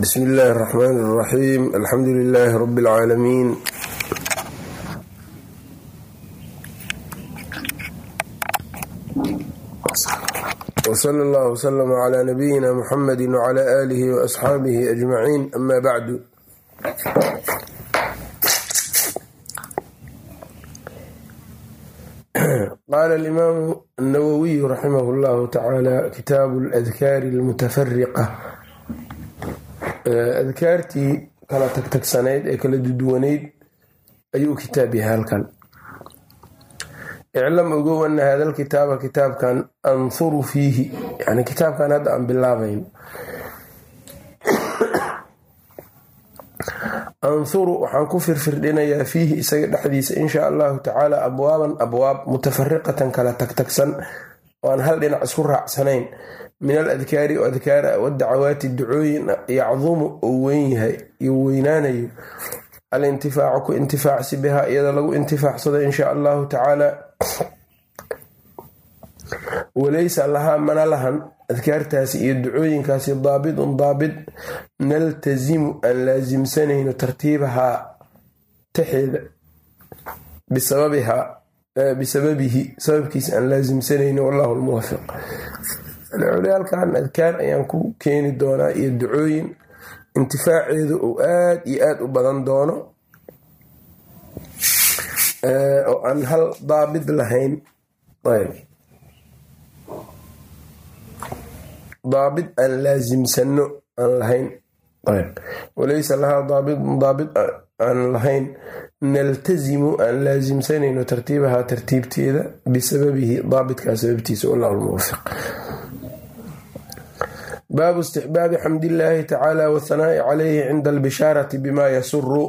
bsm illaahi الرxmn الرaxيim alxamdu لilaahi rb اlcaalamiin wslى اllah wslm clى nabiyina mxamadi wclى alih وasxaabihi ajmaciin ama bacdu qaala alimaamu الnawowiyu raximah اllahu tacaala kitaabu اladkaari اlmutafariqa adkaartii kala tagtagsanayd ee kala duduwanayd ayuu kitaab yahay halkan. Iclam ogow ana hada lkitaaba kitaabkan anhuru fiihi yani kitaabkan hadda aan bilaabayn. Anhuru waxaan ku firfirdhinayaa fiihi isaga dhexdiisa insha allahu tacaala abwaaban abwaab mutafariqatan kala tagtagsan oo aan hal dhinac isku raacsanayn min aladkaari adkaara wadacawaati ducooyin yacdumu oo weyn yahay iyo weynaanayo. Alintifaacu ku intifaacsi bihaa iyada lagu intifaacsado insha allahu tacaala. Walaysa lahaa mana lahan adkaartaasi iyo ducooyinkaasi daabidun daabid naltasimu aan laasimsanayno tartiibahaa taxeeda bisababihi sababkiisa aan laasimsanayno wallahu lmuwafiq halkan adkaar ayaan ku keeni doonaa iyo ducooyin intifaaceedu uu aad iyo aad u badan doono oo aan hal daabid lahayn. Daabid aan laasimsano aan lahayn. Walaysa lahaa daabid aan lahayn. Naltasimu aan laasimsanayno tartiibahaa tartiibteeda bisababihi daabitkaa sababtiisa wallahu lmuwafiq baabu istixbaabi xamdillaahi tacaala wathanaa'i calayhi cinda albishaarati bimaa yasuru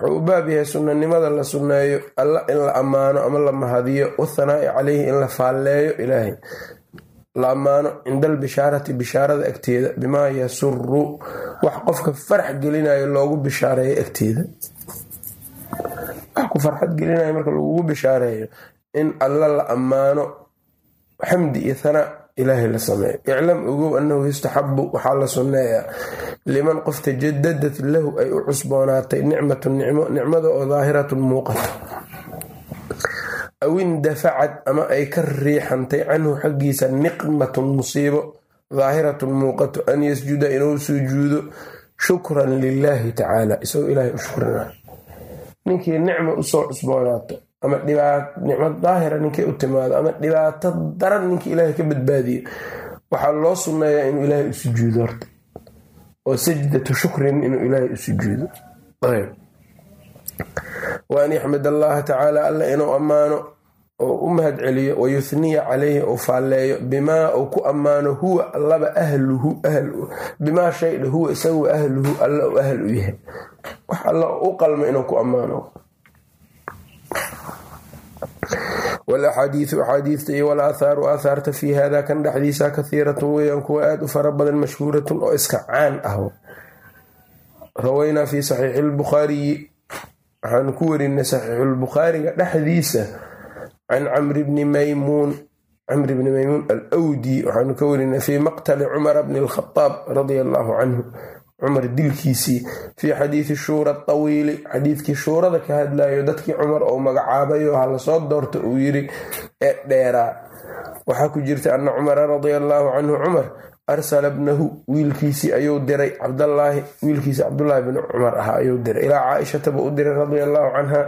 wuxuu u baab yahay sunnanimada la sunneeyo alla in la ammaano ama la mahadiyo wathanaa'i calayhi in la faalleeyo ilaahay la ammaano cinda albishaarati bishaarada agteeda bimaa yasuru wax qofka farax gelinayo loogu bishaareeyo agteeda wax ku farxad gelinayo marka lagugu bishaareeyo in alla la ammaano xamdi iyo thanaa ilaahay la sameeyo. iclam ogow annahu yustaxabu waxaa la sunneeyaa liman qof tajadadat lahu ay u cusboonaatay nicmatun nicmo nicmada oo daahiratun muuqato aw indafacad ama ay ka riixantay canhu xaggiisa niqmatun musiibo daahiratun muuqato an yasjuda inuu sujuudo shukran lilaahi tacaala. Isagoo ilaahay u shukrina ninkii nicma u soo cusboonaato ama nicmo daahira ninkay u timaado ama dhibaato daran ninkii ilaahay ka badbaadiyo waxaa loo sunneeyaa inuu ilaahay u sujuudo horta. Oo sajdatu shukrin inuu ilaahay u sujuudo. Wa an yaxmid allaha tacaala alla inuu ammaano oo u mahad celiyo wayuthniya calayhi uu faalleeyo. Bimaa uu ku ammaano huwa allaba ahluhu bimaa shaydha huwa isagu ahluhu alla u ahl u yahay. Wax alla u qalmo inuu ku ammaano walaxaadiidu axaadiista iyo walaaathaaru aathaarta fii hada kan dhexdiisa kahiiratun weeyaan kuwa aad u fara badan mashhuuratun oo iska caan ah. Rawaynaa fii saxiixi lbukhaariyi waxaanu ku werinay saxiixulbukhaariga dhexdiisa can camri bni maymuun camri bni maymuun alwdi waxaanu ka werinay fii maqtali cumara bni alkhadaab radia allaahu canhu cumar dilkiisii fii xadiidi shuura tawiili xadiidkii shuurada ka hadlayo dadkii cumar oo magacaabayo ha la soo doorto uu yiri ee dheeraa. Waxaa ku jirta ana cumara radia allaahu canhu cumar arsala bnahu wiilkiisii ayuu diray cabdallaahi wiilkiisi cabdulaahi bni cumar ahaa ayuu diray. Ilaa caaishata buu u diray radia allaahu canha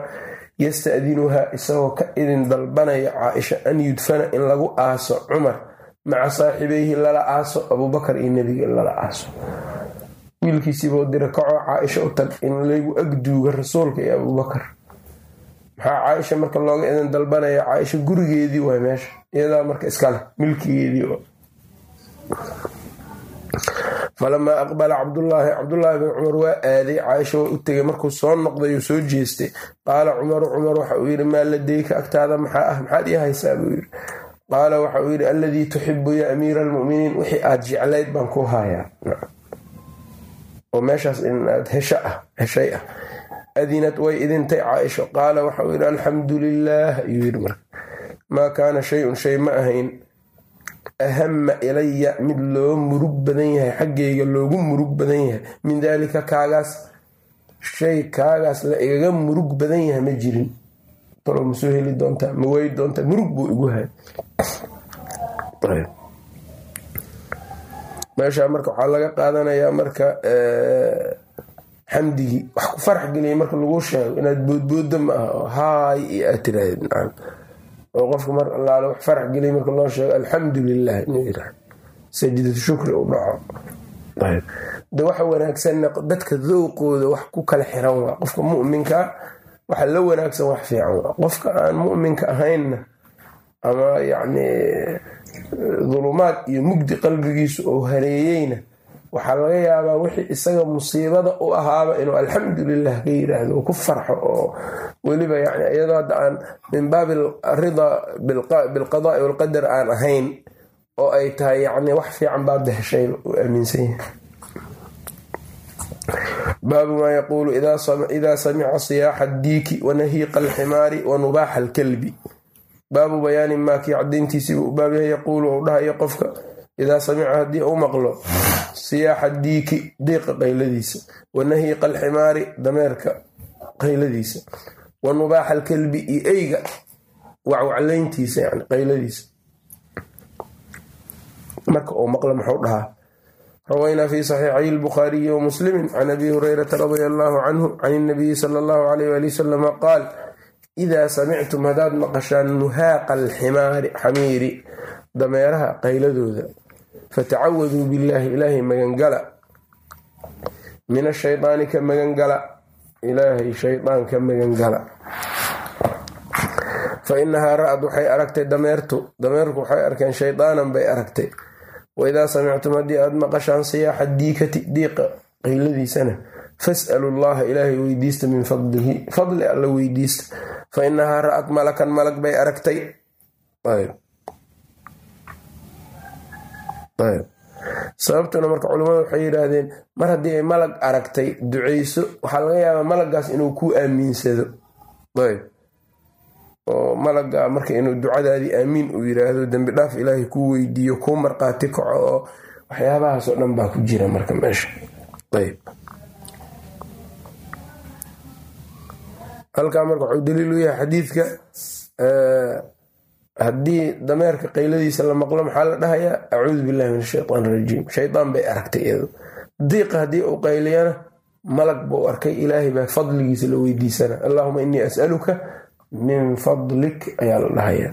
yastadinuhaa isagoo ka idin dalbanaya caaisha an yudfana in lagu aaso cumar maca saaxibayhi lala aaso abuubakar iyo nebiga in lala aaso wiilkiisiibuu dira kacoo caaisha u tag in lagu agduuga rasuulka iyo abuubakar maxaa caaisha marka looga idin dalbanaya? Caaisha gurigeedii waay meesha. Iyadaa marka iskaleh milkigeedii falamaa aqbala cabdulaahi cabdulaahi bin cumar waa aaday. Caaisha waa u tegay. Markuu soo noqday uu soo jeestay. Qaala cumaru cumar waxa uu yidhi maa ladeyka agtaada? Maxaa ah? Maxaad ii haysaa? buu yidhi. Qaala waxa uu yidhi alladii tuxibu ya amiira almuminiin? Wixii aad jeclayd baan ku hayaa oo meeshaas inaad hesho ah heshay ah. Adinad way idintay caaisho qaala waxauu yidhi alxamdu lilaah ayuu yidhi marka maa kaana shay-un shay ma ahayn. Ahama ilaya mid loo murug badan yahay xaggayga loogu murug badan yahay. Min daalika kaagaas shay kaagaas la igaga murug badan yahay ma jirin. Talo ma heli doontaa ma wey doontaa murug buu igu hay meeshaa marka waxaa laga qaadanayaa marka xamdigii wax ku farax geliya marka lagu sheego inaad boodbooda ma aha oo haay iyo aad tiraahd oo qofka mar allaale wax farax geliya marka loo sheego alxamdu lilah inuu yira sajidatu shukri u dhaco. De waxa wanaagsanna dadka dowqooda wax ku kala xiran waa qofka muminka waxa la wanaagsan wax fiican waa qofka aan muminka ahaynna ama yacni dulumaad iyo mugdi qalbigiisu oo hareeyeyna waxaa laga yaabaa wixii isaga musiibada u ahaaba inuu alxamdulilah ka yiraahdo ku farxo oo weliba yani iyadoo hadda aan min baabi arida bilqadaai walqadar aan ahayn oo ay tahay yani wax fiican baad heshay u aaminsan yahay. Baabu maa yaquulu idaa samica siyaaxa diiki wanahiiqa alximaari wanubaaxa alkalbi baabu bayaani maa kii cadayntiisiibuu u baabyahay yaquulu ou dhahayo qofka idaa samica haddii u maqlo siyaaxa diiki diiqa qayladiisa wa alximaari dameerka qayladiisa wa nubaaxa alkalbi iyo eyga wacwaclayntiisa yani qayladiisa. Marka uu maqlo muxuu dhahaa rawaynaa fi saxiixay lbukhaariyi wa muslimi can abi hurayrata radia allaahu canhu can inabiyi sala allahu alayh wali wasalama qaal idaa samictum haddaad maqashaan nuhaaqa alximaari xamiiri dameeraha qayladooda fatacawaduu billaahi ilaahay magangala min ashaydaani ka magangala ilaahay shaydaan ka magangala fa inahaa ra'ad waxay aragtay dameertu dameerku waxay arkeen shaydaanan bay aragtay waidaa samictum haddii aad maqashaan siyaaxa diikati diiqa qayladiisana fas'alu llaha ilaahay weydiista min fadlihi fadli alla weydiista fa inahaa ra'ad malakan malag bay aragtay sababtuna marka culimmadu waxay yidhaahdeen mar haddii ay malag aragtay duceyso waxaa laga yaabaa malagaas inuu ku aamiinsado ayb oo malaga marka inuu ducadaadii aamiin uu yiraahdo dembi dhaaf ilaahay kuu weydiiyo kuu marqaati kaco oo waxyaabahaasoo dhan baa ku jira marka meesha ayb halkaa marka wuxuu daliil u yahay xadiidka haddii dameerka qayladiisa la maqlo maxaa la dhahayaa? Acuudu billahi min ashaytaan rajiim. Shaydaan bay aragtay iyado diiqa haddii uu qayliyana malag buu arkay. Ilaahay baa fadligiisa la weydiisana. Allahuma innii as'aluka min fadlik ayaa la dhahayaa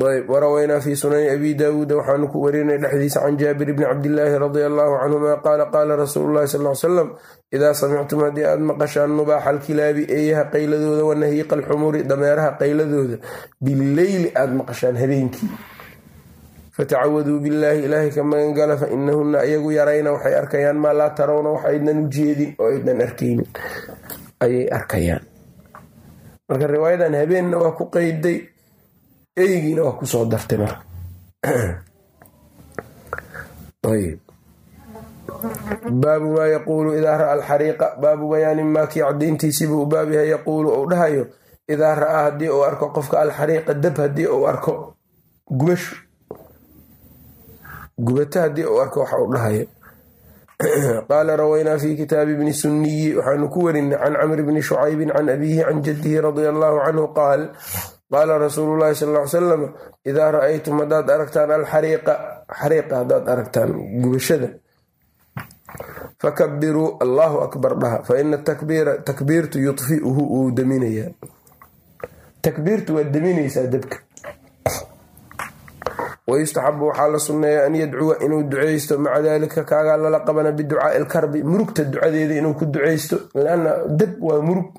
warawaynaa fi sunani abi daawuuda waxaanu ku warinay dhexdiisa can jaabir bni cabdillaahi radia allaahu canhuma qaala qaala rasuulu llahi sal salam idaa samictum haddii aad maqashaan nubaaxa alkilaabi eeyaha qayladooda wanahiiqa alxumuri dameeraha qayladooda bileyli aad maqashaan habeenkii. Fatacawaduu billaahi ilaahay ka magangala fa inahunna iyagu yarayna waxay arkayaan maa laa tarawna wax aydnan u jeedin oo aydnan arkaynin. Ayay arkayaan. Marka riwaayadan habeenna waa ku qeyday eygiina waa ku soo dartay marka. Baabu maa yaquulu idaa ra'a alxariiqa baabu bayaani maa kii cadayntiisiibuu u baab yaquulu uu dhahayo idaa ra'aa haddii uu arko qofka alxariiqa dab haddii uu arko gubashu gubato haddii uu arko waxa uu dhahayo. Qaala rawaynaa fi kitaabi bni sunniyi waxaanu ku warinay can camri bni shucaybin can abiihi can jaddihi radia allaahu canhu qaal qaala rasuulu llahi sal ly salam idaa ra'aytum haddaad aragtaan alxariiqa xariiqa haddaad aragtaan gubashada fakabiruu allahu akbar dhaha fa ina takbiira takbiirtu yudfiuhu uu daminayaa takbiirtu waa daminaysaa dabka wayustaxabu waxaa la sunneeya an yadcuwa inuu duceysto maca daalika kaagaa lala qabana biducaai ilkarbi murugta ducadeeda inuu ku duceysto lanna dab waa murug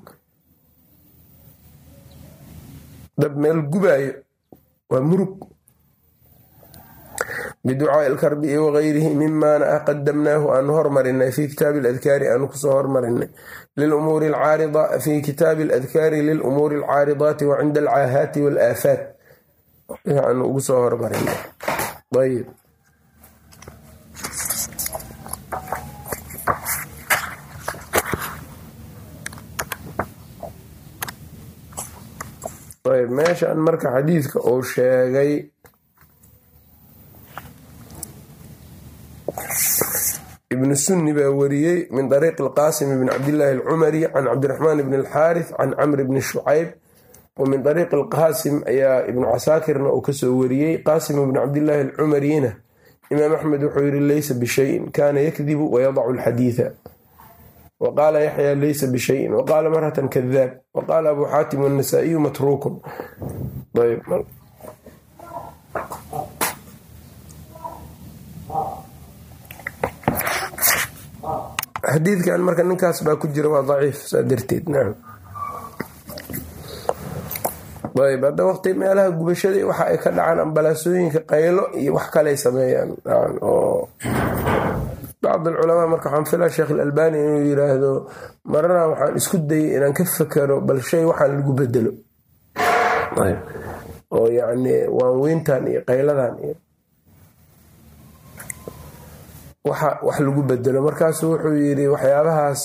dab meel gubaayo waa murug. Biducaai ilkarbi iyo wagayrihi mimaana ah qadamnaahu aanu hormarinay fi kitaabi aladkaari aanu ku soo hormarinay. Lilumuuri alcaarida fi kitaabi aladkaari lilumuuri alcaaridaati wa cinda alcaahaati walaafaat. Ugu soo hormarinay ayb meeshan marka xadiidka uu sheegay ibnu sunni baa wariyey min dariiqi alqaasim bn cabdillaahi alcumari can cabdiraxmaan bni alxaarith can camr bni shucayb wa min dariiqi alqaasim ayaa ibnu casaakirna uu ka soo wariyey. Qaasim bni cabdillaahi alcumariyna imaam axmed wuxuu yiri leysa bishayin kaana yakdibu wayadacu alxadiida wa qaala yaxya leysa bishayin wa qaala maratan kadaab wa qaala abu xaatim anasaa'iyu matruukun xadiidkan marka ninkaas baa ku jira waa daciif saa darteed nacam ayb hadda waqti meelaha gubashada waxa ay ka dhacaan ambalaasooyinka qaylo iyo wax kaley sameeyaan bacd alculamaa marka waxaan filaa sheekh alalbani inuu yiraahdo marana waxaan isku dayay inaan ka fakero bal shay waxaan lagu bedelo. Oo yacni waanweyntan iyo qayladan iyo wax lagu bedelo. Markaasu wuxuu yiri waxyaabahaas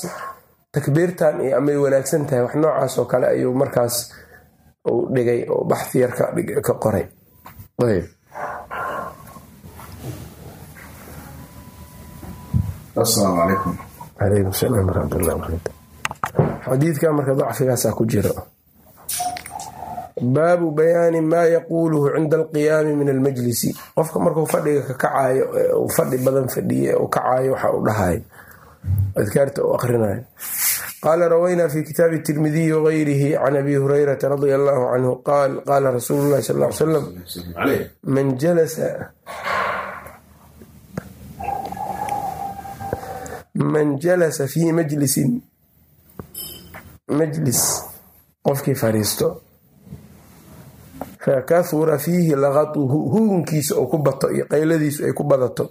takbiirtan iyo amay wanaagsan tahay. Wax noocaas oo kale ayuu markaas u dhigay oo baxhi yar ka qoray asalaamu calaykum calaykum salaam waraxmatullah barakatu xadiidka marka dacfigaasaa ku jiro. Baabu bayaani maa yaquuluhu cinda alqiyaami min almajlisi. Qofka markuu fadhiga ka kacayo uu fadhi badan fadhiye u kacayo waxa uu dhahayo adkaarta uu akrinayo qaala rawaynaa fi kitaabi tirmidiyi wagayrihi can abi hurayrata radia allahu canhu qaal qaala rasuulu llahi sal l salam man jalasa man jalasa fii majlisin majlis qofkii fadhiisto fakahura fiihi laqatuhu hugunkiisa oo ku bato iyo qayladiisu ay ku badato.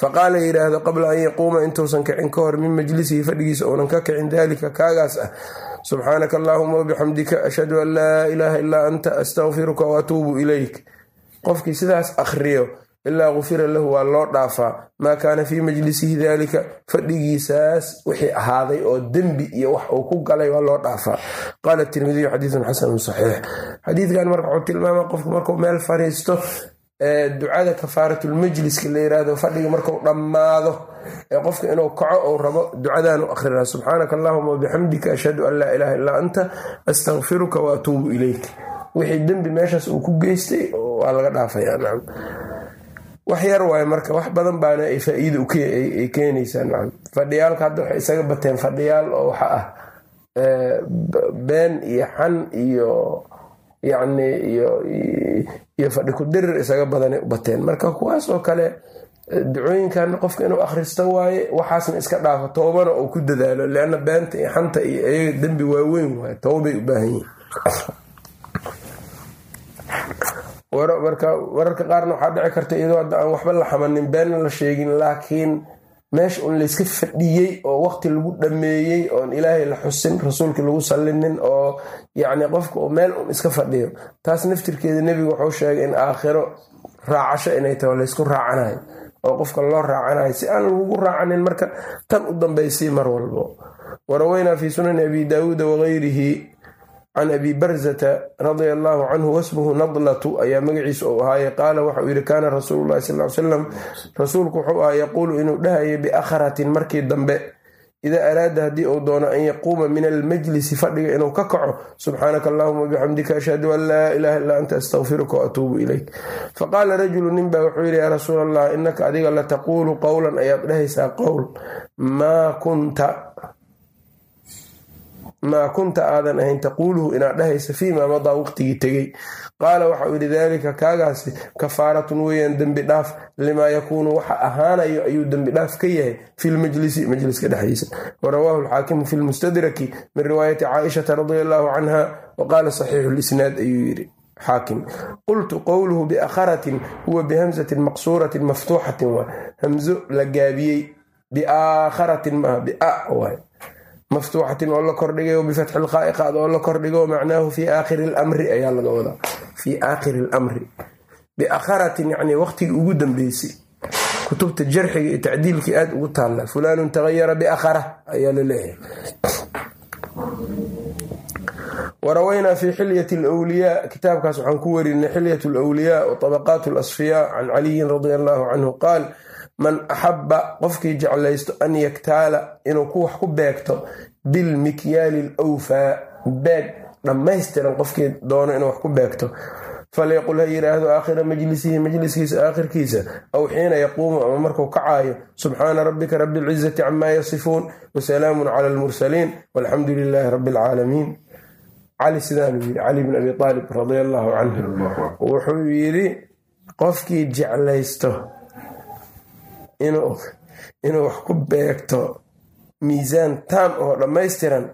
Faqaala yidhaahdo qabla an yaquuma intuusan kicin ka hor min majlisihi fadhigiisa uunan ka kicin daalika kaagaas ah. Subxaanaka allaahuma wabixamdika ashhadu an laa ilaaha illaa anta astaqfiruka waatuubu ilayk. Qofkii sidaas akhriyo ilaa gufira lahu waa loo dhaafaa maa kaana fii majlisihi daalika fadhigiisaas wixii ahaaday oo dembi iyo wax uu ku galay waa loo dhaafaa qaala tirmidiyu xadiidun xasanun saxiix. Xadiidkan marka wuxuu tilmaama qofku markuu meel fariisto ducada kafaaratulmajliska la yiraahdo fadhiga marku dhammaado ee qofka inuu kaco ou rabo ducadaanu akhrina subxaanaka allahuma wabixamdika ashhadu an laa ilaaha illaa anta astaqfiruka wa atuubu ilayk. Wixii dembi meeshaas uu ku geystay waa laga dhaafaya nacam wax yar waaye marka wax badan baana ay faa-iida ay keenaysaa fadhiyaalka hadda waxay isaga bateen fadhiyaal oo waxa ah been iyo xan iyo yacni iyo fadhi ku dirir isaga badanay u bateen. Marka kuwaas oo kale ducooyinkan qofka inuu akhristo waaye waxaasna iska dhaafo toobana uu ku dadaalo leanna beenta iyo xanta iyo iyaga dembi waaweyn waaye toobay u baahan yihiin wararka qaarna waxaa dhici karta iyadoo hadda aan waxba la xamanin beenna la sheegin laakiin meesha un layska fadhiyey oo waqti lagu dhameeyey oon ilaahay la xusin rasuulkii lagu sallinin oo yacni qofka meel un iska fadhiyo. Taas naftirkeeda nebigu wuxuu sheegay in aakhiro raacasho inay taho laysku raacanayo oo qofka loo raacanayo si aan lagugu raacanin marka tan u dambaysay mar walbo. Waraweynaa fi sunani abi daawuuda wagayrihi can abi barzata radia allaahu canhu wasmuhu nadlatu ayaa magaciisa uu ahaaye qaala waxauu yidhi kaana rasuulu llahi sal l salam rasuulku wuxuu ahaa yaquulu inuu dhahayay biakhratin markii dambe idaa araada haddii uu doono an yaquuma min almajlisi fadhiga inuu ka kaco subxaanaka allahuma bixamdika ashhadu an laa ilaaha illaa anta astaqfiruka waatuubu ilayk faqaala rajulu nin baa wuxuu yidhi yaa rasuul allah inaka adiga lataquulu qowlan ayaad dhahaysaa qowl maa kunta maa kunta aadan ahayn taquuluhu inaad dhahaysa fiimaa madaa waqtigii tegey? Qaala waxauu yidhi daalika kaagaasi kafaaratun weeyaan dembi dhaaf limaa yakuunu waxa ahaanayo ayuu dembi dhaaf ka yahay fi lmajlisi majliska dhexdiisa. Warawaahu alxaakimu fi lmustadraki min riwaayati caaishata radia allaahu canha wa qaala saxiixu lisnaad ayuu yidhi xaakim. Qultu qowluhu biakharatin huwa bihamsatin maqsuuratin maftuuxatin waa hamzo la gaabiyey biaakharatin maaha bia waay maftuuxatin oo la kordhigay o bifatxi lqaa'iqaad oo la kordhigo macnaahu fii aakhiri lamri ayaa laga wadaa fii aakhiri lamri biakharatin yacni waqtigii ugu dambeysay kutubta jarxiga iyo tacdiilkii aada ugu taalla fulaanun tagayara biakhara ayaa la leeyahay warawaynaa fi xilyat lwliyaa kitaabkaas waxaan ku werinay xilyat lwliyaa wa tabaqaat lasfiyaa can caliyin radia allahu canhu qaal man axaba qofkii jeclaysto an yaktaala inuu ku wax ku beegto bilmikyaali lwfaa beeg dhammaystiran qofkii doono inuu wax ku beegto. Falyaqul ha yidhaahdo aakhira majlisihi majliskiisa aakhirkiisa aw xiina yaquumu ama markuu kacaayo subxaana rabbika rabi alcizati camaa yasifuun wasalaamun cala almursaliin walxamdu lilaahi rabbi alcaalamiin cali sidaanuu yidhi cali bn abi aalib radia allaahu canhu wuxuu yidhi qofkii jeclaysto inuu wax ku beegto miisaan taam oo dhammaystiran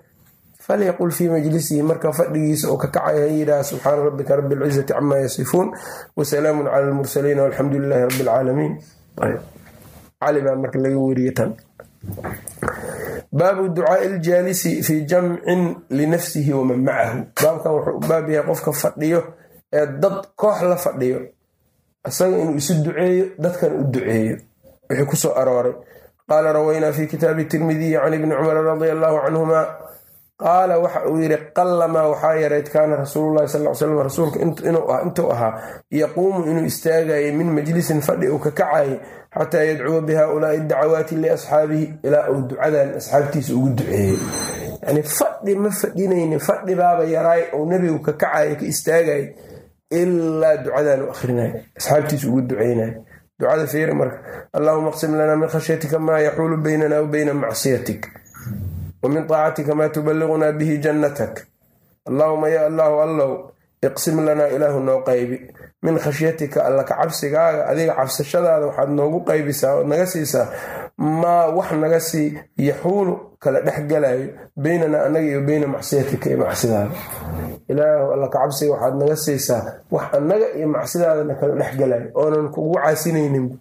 falyaqul fii majlisihi marka fadhigiisa oo ka kacay ha subxaana rabbika rabi alcizati camaa yasifuun wasalaamun cala almursaliin walxamdu lilaahi rabbi alcaalamiin cali baa marka laga weriye tan. Baabu ducaai iljaalisi fii jamcin linafsihi waman macahu. Baabkan wuxuu u baab yahay qofka fadhiyo ee dad koox la fadhiyo isaga inuu isu duceeyo dadkan u duceeyo wixii ku soo arooray. Qaala rawaynaa fi kitaabi tirmidiyi can ibni cumar radia allaahu canhuma qaala waxa uu yidhi qallamaa waxaa yareyd kaana rasuululahi sal slam rasuulka intuu ahaa yaquumu inuu istaagayay min majlisin fadhi uu ka kacayay xataa yadcuwa bi haaulaai dacawaati liasxaabihi ilaa uu ducadan asxaabtiisa ugu duceeyey. Yani fadhi ma fadhinayni fadhi baaba yaraay uu nebigu ka kacaya ka istaagay ilaa ducadan u akhrinay asxaabtiisa ugu duceynay ducada fiiri marka allahuma aqsim lanaa min khashyatika maa yaxuulu baynana wa bayna macsiyatik wmin طaacatika maa tubaligunaa bihi jannatak. Allahuma ya allahu allow iqsim lanaa ilaahu noo qaybi. Min khashyatika alla ka cabsigaaga adiga cabsashadaada waxaad noogu qaybisaa ood naga siisaa maa wax naga sii yaxuulu kala dhex galayo beynana annaga iyo beyna macsiyatika iyo macsidaada. Ilaahu alla ka cabsiga waxaad naga siisaa wax annaga iyo macsidaadana kala dhex galayo oonan kugu caasinaynin.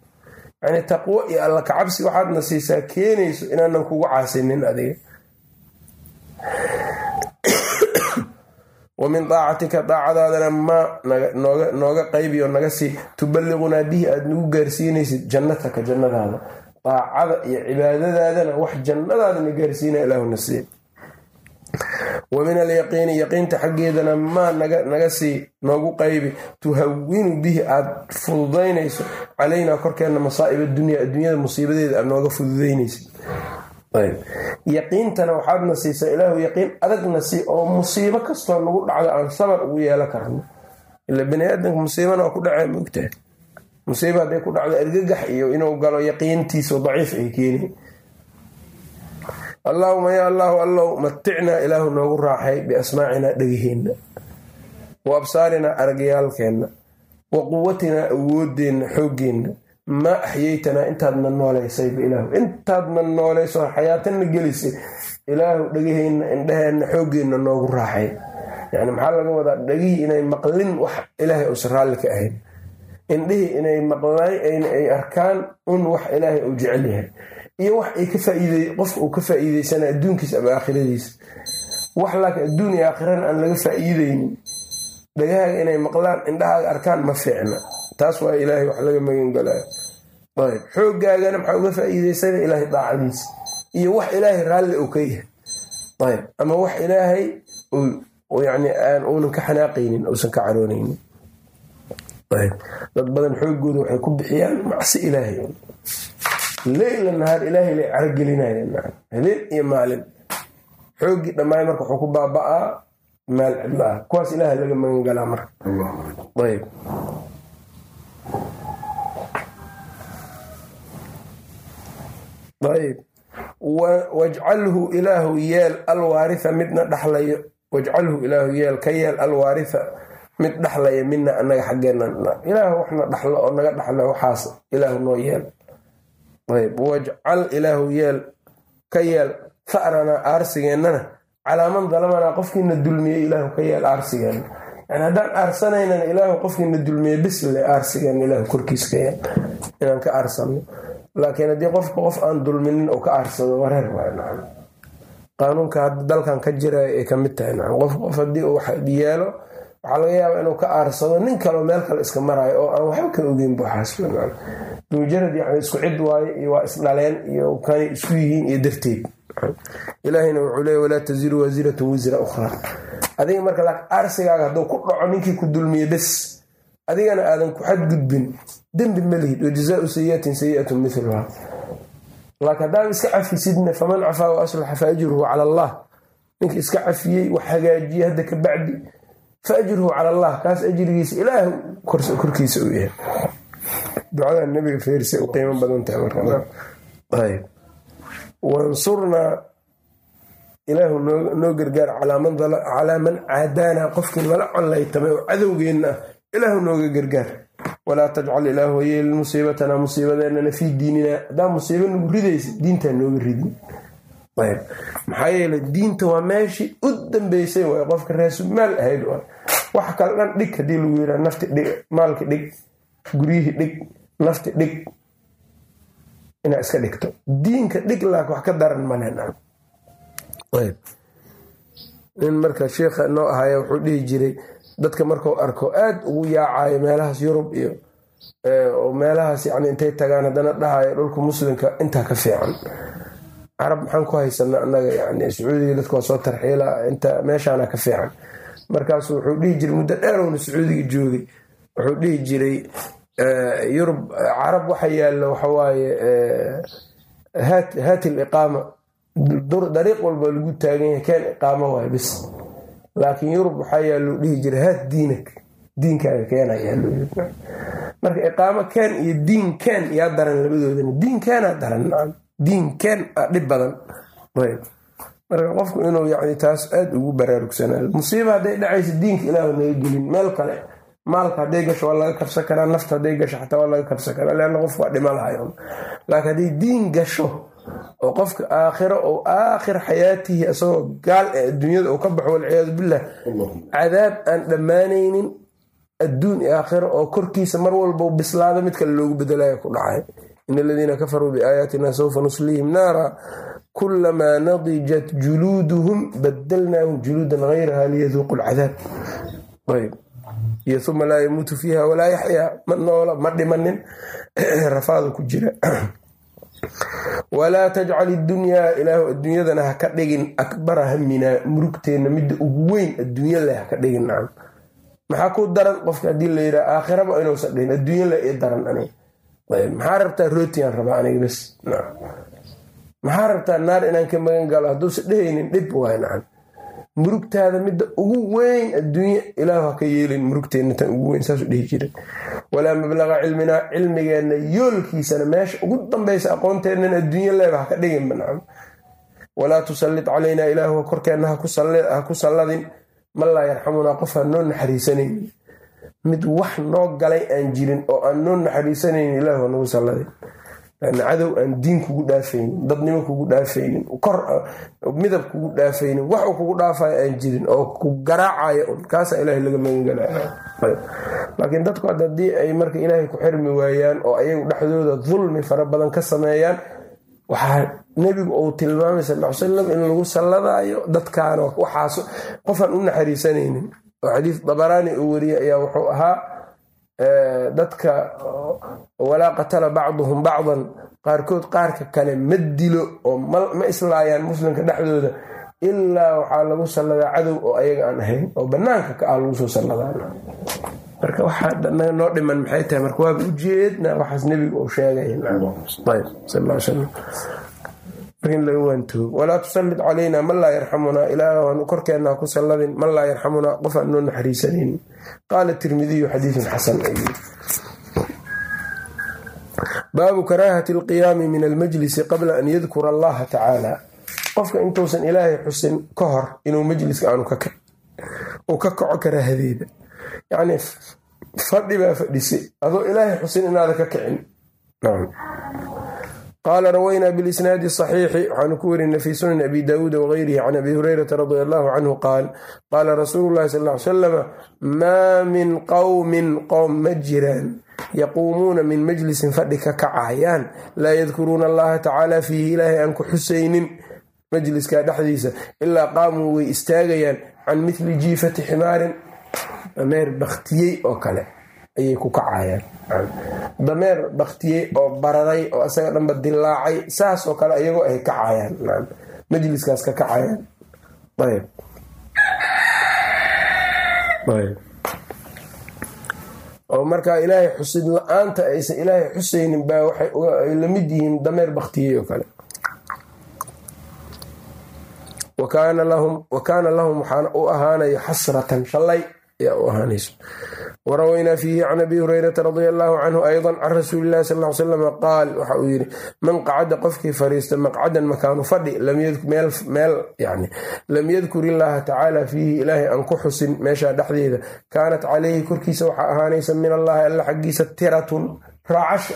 Yani taqwo iyo alla ka cabsi waxaadna siisaa keenayso inaanan kugu caasinin adiga. Wa daacatika daacadaadana maa nooga qaybiyo naga sii. Tuballiqunaa bihi aad nagu gaarsiinaysid jannataka jannadaada daacada iyo cibaadadaadana wax jannadaadana gaarsiina ilaahuna siiya wa min alyaqiini yaqiinta xaggeedana maa naga sii noogu qaybi. Tuhawinu bihi aad fududaynayso. Calaynaa korkeenna masaa'ib adunya adduunyada musiibadeeda aad nooga fududaynaysid yaqiintana waxaadna siisaa ilaahu yaqiin adagna sii oo musiibo kastoo nagu dhacdo aan sabar ugu yeelan karno. Ila bani aadamka musiibana waa ku dhacee moogtahay musiiba hadday ku dhacdo argagax iyo inuu galo yaqiintiisa daciif ay keeni. Allaahuma yaa allaahu allow maticnaa ilaahu noogu raaxay biasmaacinaa dhegaheenna wa absaarinaa aragyaalkeenna wa quwatinaa awoodeenna xooggeenna maa axyeytanaa intaadna nooleysayba ilaahu intaadna noolayso xayaatanna gelisay ilaahu dhegaheenna indhaheenna xooggeenna noogu raaxay yani maxaa laga wadaa dhegihii inay maqlin wax ilaahay uusan raalli ka ahayn indhihii inay maqlaan ay arkaan un wax ilaahay uu jecel yahay. Iyo wax qofka uu ka faa'iideysana adduunkiisa ama aakhiradiisa. Wax laakiin adduun iyo aakhirana aan laga faa'iideynin dhagahaaga inay maqlaan indhahaaga arkaan ma fiicna. Taas waa ilaahay wax laga magangalayo. Ayb. Xooggaagana maxaa uga faa'iideysana ilaahay daacadiisa. Iyo wax ilaahay raalli uu ka yahay. Ayb. Ama wax ilaahay yani aan uunan ka xanaaqaynin uusan ka caroonaynin dad badan xooggooda waxay ku bixiyaan macsi ilaahay. Leyla nahaar ilaahay lay caragelinayeen habeen iyo maalin. Xooggii dhammaay marka wuxuu ku baaba'aa maal cidla ah kuwaas ilaahay laga magangalaa marka. Ayb ayb wajcalhu ilaahu yeel alwaaritha midna dhaxlayo. Wajcalhu ilaahu yeel ka yeel alwaaritha mid dhaxlaya mina annaga xaggeenna ilaahu waxna dhaxlo oo naga dhaxla waxaas ilaahu noo yeel. Ayb wajcal ilaahu yeel ka yeel fa'ranaa aarsigeennana calaaman dalamanaa qofkiina dulmiyey ilaahu ka yeel aarsigeenna. Yani haddaan aarsanaynana ilaahu qofkiina dulmiye bisle aarsigeenna ilaahu korkiis ka yeel. Inaan ka aarsano. Laakiin haddii qofka qof aan dulminin oo ka aarsado wareer nacam. Qaanuunka dalkan ka jiraya ay ka mid tahay qof qof haddii uu yeelo waxaa laga yaabaa inuu ka aarsado nin kaleo meel kale iska maraayo oo aan waxba ka ogeyn nacam mujarad yani isku cid waayo iyo waa isdhaleen iyo kanay isku yihiin iyo darteed. Ilaahayna wuxuu leeya walaa taziru waasiratun wisra ukhraa. Adiga marka arsigaaga hadduu ku dhaco ninkii ku dulmiye bes. Adigana aadan ku xadgudbin. Dembi ma lihid wajazaau sayiatin sayiatun miluha laakiin haddaaba iska cafisidna faman cafaa wa aslaxa fa ajruhu cala allah. Ninka iska cafiyey wax hagaajiye hadda ka bacdi fa cala allah kaas ajrigiisa ilaah korkiisa u yahay. Ducadan nabiga feerisay u qiimo badan tahay marka wansurnaa ilaahu noo gargaar calaa man caadaana qofkii nala collaytamay oo cadowgeenna ah ilaahu nooga gargaar. Walaa tajcal ilaahu hayeelin musiibatana musiibadeennana fii diinina haddaa musiibo nagu ridaysa diintaa nooga ridin maxaa yeele diinta waa meeshii u dambeysay waay qofka raasumaal ahayd wax kale dhan dhig haddii lagu yiraa nafti dhig maalki dhig guryihii dhig nafti dhig. Inaa iska dhigto. Diinka dhig laak wax ka daran malen marka sheikha noo ahaya wuxuu dhihi jiray dadka markuu arko aad ugu yaacayo meelahaas yurub iyo meelahaas yani intay tagaan haddana dhahayo dhulka muslimka intaa ka fiican carab maxaan ku haysana anaga yani sacuudiga dadka waa soo tarxiila inta meeshaana ka fiican. Markaasu wuxuu dhihi jiray muddo dheerowna sacuudiga joogay. Wuxuu dhihi jiray yurub carab waxa yaalla waxawaaye haati liqaama dariiq walba lagu taagan yahay keen iqaamo waay bis laakiin yurub waxaa yaallo dhihi jira haat diinak. Diinkaaga keena yaalo marka iqaamo keen iyo diin keen yaa daran labadoodana. Diin keenaa daran diin keen a dhib badan. Marka qofku inuu yani taas aada ugu baraarugsanaado musiiba hadday dhacaysa diinka ilaahu naga gelin. Meel kale maalka hadday gasho waa laga kabsan karaa nafta hadday gasho xataa waa laga kabsan karaa. Leanna qofku waa dhima lahayo laakiin hadday diin gasho oo qofka aakhiro ou aakhir xayaatihi isagoo gaal ee adduunyada uu ka baxo walciyaadu billah cadaab aan dhammaanaynin adduun iyo aakhiro oo korkiisa mar walba bislaado mid kale loogu bedelaya ku dhacay in aladiina kafaruu biaayaatina sawfa nusliihim naara kulamaa nadijat juluuduhum badalnaahum juluudan hayraha liyaduuqu lcadaab iyo uma laa yamuutu fiiha walaa yaxyaa ma noola ma dhimanin rafaadu ku jira walaa tajcal idunyaa ilaahu adduunyadana ha ka dhigin akbara haminaa murugteenna midda ugu weyn adduunya le ha ka dhigin maxaa ku daran qofka haddii la yidhaha aakhiraba inuusan dhihin adduunya le ii daran aniga maxaa rabtaa rootiyan rabaa aniga maxaa rabtaa naar inaan ka magan galo? Hadduusan dhehaynin dhib waay nacam. Murugtaada midda ugu weyn adduunya ilaahu ha ka yeelin murugteenna tan ugu weyn saasuu dhihi jiray. Walaa mablaqa cilminaa cilmigeenna yoolkiisana meesha ugu dambaysa aqoonteennan adduunya leeba ha ka dhigin banacam walaa tusallit calaynaa ilaahu korkeenna ha ku salladin. Man laa yarxamunaa qof aan noo naxariisanaynin mid wax noo galay aan jirin oo aan noo naxariisanaynin ilaahu ha nagu salladin cadow aan diin kugu dhaafaynin dadnimo kugu dhaafaynin kor midab kugu dhaafaynin waxuu kugu dhaafayo aan jirin oo ku garaacayo un. Kaasaa ilaahay laga magangalaalaakiin dadku ad haddii ay marka ilaahay ku xirmi waayaan oo ayagu dhexdooda dulmi fara badan ka sameeyaan waxaa nebigu uu tilmaamay sal l salam in lagu salladaayo dadkaana waxaas qofaan u naxariisanaynin oo xadiis dabaraani uu wariyey ayaa wuxuu ahaa dadka walaa qatala bacduhum bacdan qaarkood qaarka kale ma dilo oo ma islaayaan muslimka dhexdooda ilaa waxaa lagu salladaa cadow oo ayaga aan ahayn oo banaanka ka ah lagu soo salladaa. Marka waxaa noo dhiman maxay tahay marka waaba ujeedna waxaas nebigu uu sheegay walaa tusallit calaynaa man laa yarxamunaa. Ilaahan korkeenna ku salladin. Man laa qof aan noo naxariisanaynin qaala tirmidiyu xadiidun xasan. Baabu karaahati alqiyaami min almajlisi qabla an yadkura allaha tacaala qofka intuusan ilaahay xusin ka hor inuu majliska aanu uu ka kaco karaahadeeda yacnii fadhi baa fadhisay. Adoo ilaahay xusin inaada ka kicin qaala rawaynaa bilisnaadi saxiixi waxaanu ku werinay fii sunan abi daawuuda wagayrihi can abi hurayrata radi allahu canhu qaal qaala rasuulu llahi sal ly salama maa min qowmin qowm ma jiraan yaquumuuna min majlisin fadhi ka kacayaan laa yadkuruuna allaha tacaala fiihi ilaahay aan ku xusaynin majliskaa dhexdiisa ilaa qaamuu way istaagayaan can mithli jiifati ximaarin dameer bakhtiyey oo kale ayay ku kacayaan. Dameer bakhtiyey oo bararay oo isaga dhanba dilaacay saas oo kale ayagoo ay kacayaan. Majliskaas ka kacayaan. Oo markaa ilaahay xusid la'aanta aysan ilaahay xusaynin baa waxay la mid yihiin dameer baktiyey oo kale. Wa kaana lahum waxaana u ahaanayo xasratan shallay ayaa u fiihi can abi hurayrata radia allaahu canhu ayda can rasuuli illahi sal l salam qaal waxa uu yidhi man qacada qofkii fariista maqcadan makaanu fadhi meel yani lam yadkur illaaha tacaala fiihi ilaahay aan ku xusin meeshaa dhexdeeda kaanat calayhi korkiisa waxaa ahaanaysa min allaahi alla xaggiisa tiratun raacasha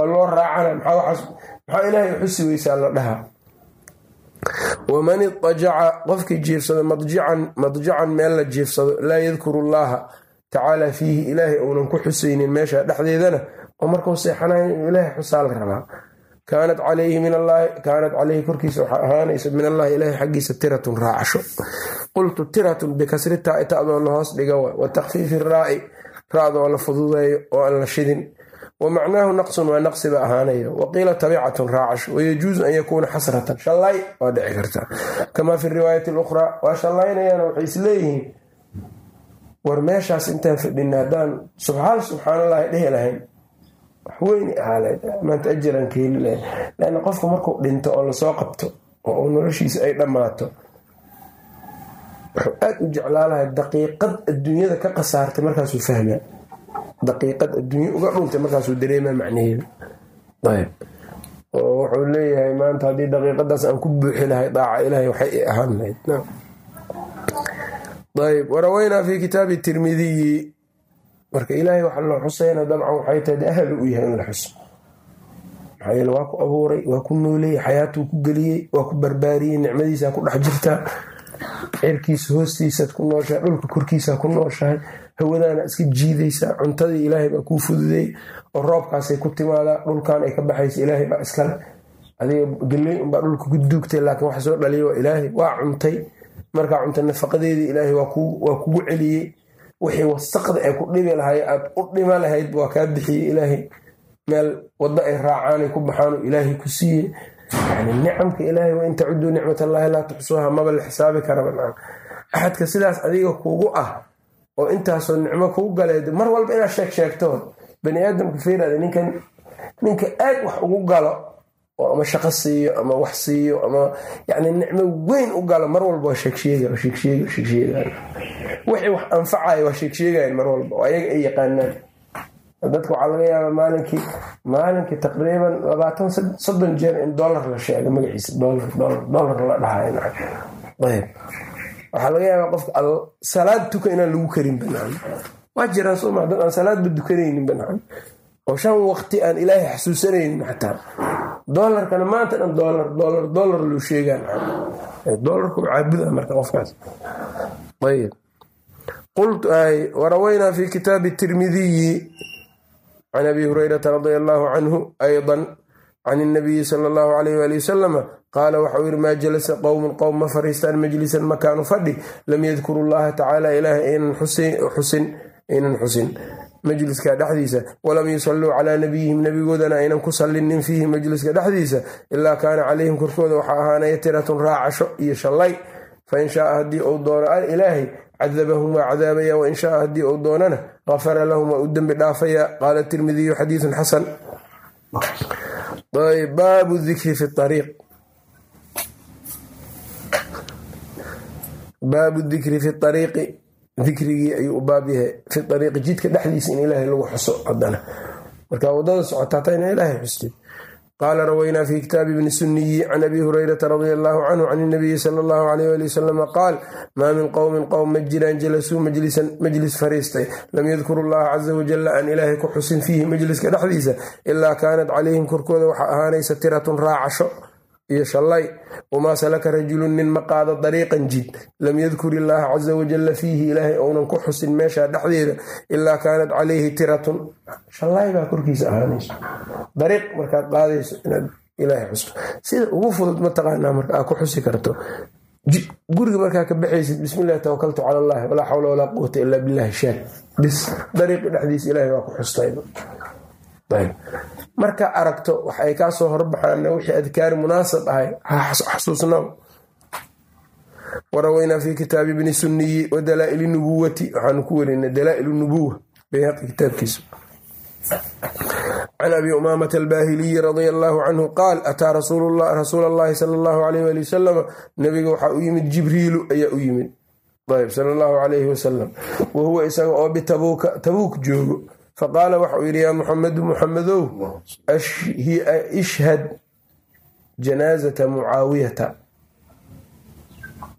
oo loo raacana maxaa ilaahay xusi weysaa la dhahaa waman idajaca qofkii jiifsado madjacan meel la jiifsado laa yadkuru llaha tacaala fiihi ilaahay uunan ku xusaynin meesha dhexdeedana oo markuu seexanayo ilaahay xusaa la rabaa kaanat calayhi korkiisa waxaa ahaanaysa min allahi ilaahay xaggiisa tiratun raacasho qultu tiratun bikasri taai ta'doo la hoos dhiga wa takfiifi raa'i ra'doo la fududeeyo oo aan la shidin wa macnaahu naqsun waa naqsiba ahaanaya. Wa qiila tabicatun raacasho wayajuusu an yakuuna xasratan. Shallay waa dhici kartaa kamaa fi riwaayati lukhraa waa shallaynayaan waxay isleeyihiin war meeshaas intaan fadhina haddaan subxaal subxaanallahi dhehi lahayn waxweyni ahaaleed maanta ajiran keeni lahayn lanna qofka markuu dhinto oo la soo qabto oo uu noloshiisa ay dhammaato wuxuu aad u jeclaa lahay daqiiqad adduunyada ka khasaartay markaasuu fahmaa daqiiqad adduunya uga dhuntay markaasuu dareemaa macnaheeda oo wuxuu leeyahay maanta haddii daqiiqadaas aan ku buuxi lahay daaca ilaahay waxay i ahaan lahayd. Ayb warawaynaa fi kitaabi tirmidiyi marka ilaahay waxa loo xusayna dabcan waxay tahay ahlu u yahay in la xuso. Maxaa yeele waa ku abuuray waa ku nooleeyey xayaatuu ku geliyey waa ku barbaariyey nicmadiisaa ku dhex jirtaa cirkiisa hoostiisaad ku nooshahay dhulka korkiisaa ku nooshahay hawadaana iska jiidaysaa cuntadii ilaahay baa kuu fududeey oo roobkaasay ku timaadaa dhulkan ay ka baxaysa ilaahay baa iskale adiga geley unbaa dhulka ku duugtay laakiin wax soo dhaliya waa ilaahay waa cuntay. Markaa cunta nafaqadeedii ilaahay waa kugu celiyey. Wixii wasaqda ay ku dhibi lahay aad u dhima lahayd waa kaa bixiyey ilaahay. Meel waddo ay raacaanay ku baxaanu ilaahay ku siiyey. Yani nicamka ilaahay waa in tacuduu nicmat allaahi laa tuxsuuha maba la xisaabi karaba axadka sidaas adiga kugu ah oo intaasoo nicmo kugu galeed mar walba inaad sheeg sheegto bani aadamka fiirada ninka aad wax ugu galo oo ama shaqo siiyo ama wax siiyo ama yani nicmo weyn u galo mar walba waa sheegsheega sheegsheega sheegsheegan wixii wax anfacaya waa sheegsheegayan mar walba oo ayaga ay yaqaanaan. Dadka waxaa laga yaabaa maalinkii maalinkii taqriiban labaatan soddon jeer in dollar la sheego magaciisa dollar la dhahayo ayb waxaa laga yaabaa qofka salaad tuka inaan lagu karin banaan waa jiraan sooma dad aan salaadba dukanaynin banaan oo shan waqti aan ilaahay xasuusanaynin xataa dolarkana maanta dhan dolar dolar dolar loo sheegaan dolarku caabuda marka qofkaas ayb warawaynaa fi kitaabi tirmidiyi can abi hurayrata radia allaahu canhu ayضa can اnabiyi sala اllahu alayh wali wasalama qaala waxau yihi maa jalasa qowmun qowm ma fariistaan majlisan makaanu fadhi? Lam yadkuru llaha tacaala ilaahay aynan xusin majliska dhexdiisa walam yusalluu calaa nabiyihim nebigoodana aynan ku sallinin fiihi majliska dhexdiisa. Ilaa kaana calayhim korkooda waxaa ahaanaya tiratun raacasho iyo shallay. Fain shaaa haddii uu doono ilaahay cadabahum waa cadaabaya wain shaaa haddii uu doonana gafara lahum waa u dembi dhaafaya. Qaala tirmidiyu xadiiun xasan. Baabu dikri fi ariiq baabu dikri fi ariiqi dikrigii ayuu u baab yahay fi ariiqi jidka dhexdiisa in ilaahay lagu xuso haddana. Markaa waddada socotaata ina ilaahay xustid qaala rawaynaa fi kitaabi bni suniyi can abi hurayrata radia allaahu canhu can inabiyi sala allahu alayh ali wasalama qaal maa min qowmin qowm ma jiraan jalasuu majlis fariistay. Lam yadkuru llaha caza wajalla aan ilaahay ku xusin fiihi majliska dhexdiisa. Ilaa kaanat calayhim korkooda waxaa ahaanaysa tiratun raacasho iyo shallay. Wamaa salaka rajulun nin ma qaado dariiqan jid. Lam yadkur illaaha caza wajalla fiihi ilaahay ounan ku xusin meeshaa dhexdeeda ilaa kaanat calayhi tiratun. Shallay baa korkiisa ahaanayso. Dariiq markaad qaadayso inaad ilaahay xusto sida ugu fudud mataqaanaa marka aad ku xusi karto. Guriga markaa ka baxaysid bismillahi tawakaltu cala allahi walaa xawla walaa quwata ilaa billahi shaag bis dariiqi dhexdiisa ilahay waa ku xustayba marka aragto wax ay kaa soo horbaxaana wixii adkaari munaasab ahay xasuusnaw. Warawaynaa fi kitaabi bni suniyi wa dalaa'il nubuwati waxaanu ku werinay dalaa'il nubuwa bayhaqi kitaabkiisa can abi umaamata albaahiliyi radia allaahu canhu qaal ataa rasuul allahi sala allahu alayh wali wasalam nabiga waxaa u yimid jibriilu ayaa u yimid. Sal allahu alayhi wasalam wa huwa isaga oo bitabuuka tabuuk joogo faqaala waxauu yidhi yaa muxamedu muxamedow ishhad janaazata mucaawiyata.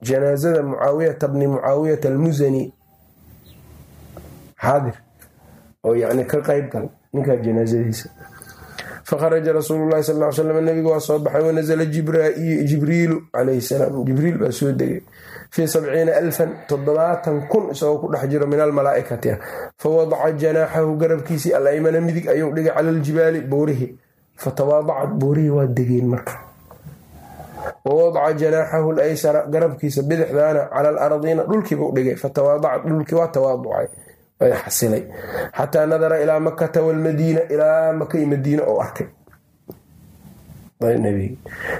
Janaazada mucaawiyata bni mucaawiyata almusani xaadir oo yani ka qayb gal ninkaa janaazadiisa. Fakharaja rasuulu lahi sal l slam nabiga waa soo baxay wanazla jibriilu calayhi salaam. Jibriil baa soo degay fii sabciina alfan toddobaatan kun isagoo ku dhex jiro min almalaa'ikati. Fawadaca janaaxahu garabkiisii alaymana midig ayuu dhigay cala aljibaali boorihi fatawaadacat boorihii waa degeen marka. Wawadaca janaaxahu laysara garabkiisa bidixdaana cala alardiina dhulkiibuu dhigay. Fatawaadacat dhulkii waa tawaaducay. Xasilay. Xataa nadara ilaa makata walmadiina ilaa maka madiina oo arkay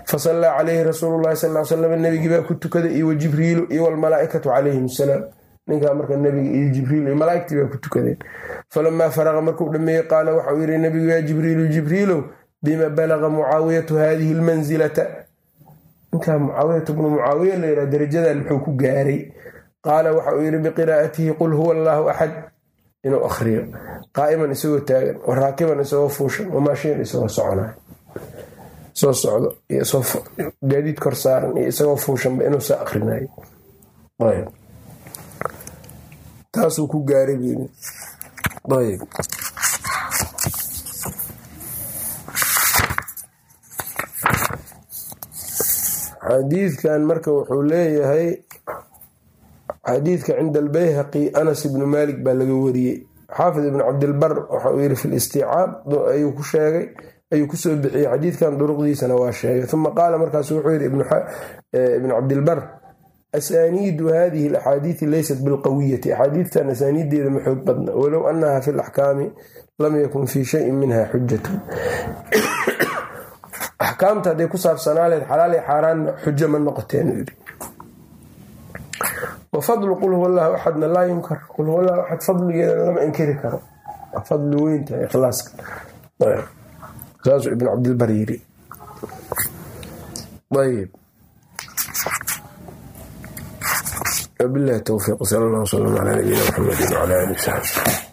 fasallaa calayhi rasuulu lahi sal slam nebigii ku tukaday iyo wajibriilu iyo walmalaaikatu calayhim asalaam ninkaa marka nebiga iyo jibriil iyo malaaigtii baa ku tukadeen falamaa faraqa markuu dhameeyey qaala waxauu yidhi nebigu yaa jibriilu jibriilow bima balaga mucaawiyatu haadihi lmansilata ninkaa mucaawiyatu bnu mucaawiya layidhaha darajadan muxuu ku gaaray. Qaala waxa uu yidhi biqiraa'atihi qul huwa allaahu axad inuu akhriyo. Qaa'iman isagoo taagan wa raakiban isagoo fuushan wamaashiyan isagoo soconayo soo socdo gaadiid kor saaran iyo isagoo fuushanba inuusa akrinayo taasuu ku gaaray buyii ayb xadiidkan marka wuxuu leeyahay xadiidka cinda albayhaqi anas ibnu malik baa laga wariyey. Xaafid ibn cabdilbar waxa uu yiri fi listiicaab ayuu ku sheegay ayuu ku soo bixiyey xadiidkan duruqdiisana waa sheegay. Uma qaala markaasu wuxuu yidhi ibn cabdilbar asaaniidu hadihi alaxaadiidi leysat bilqawiyati axaadiidtan asaaniiddeeda ma xoog badna. Walow annaha fi laxkaami lam yakun fii shayin minha xujatun axkaamta hadday ku saabsanaaleed xalaal iyo xaaraanna xujo ma noqoteen wafadlu qul huwa allahu axadna laa yunkar. Qul huwa allahu axad fadligeeda lama inkiri karo. Fadli weynta ikhlaaska saasuu ibn cabdilbar yiri ayb wabilahi towfiiq sal allah wslam calaa nabiyina mxamedi wcala ali wsaxbi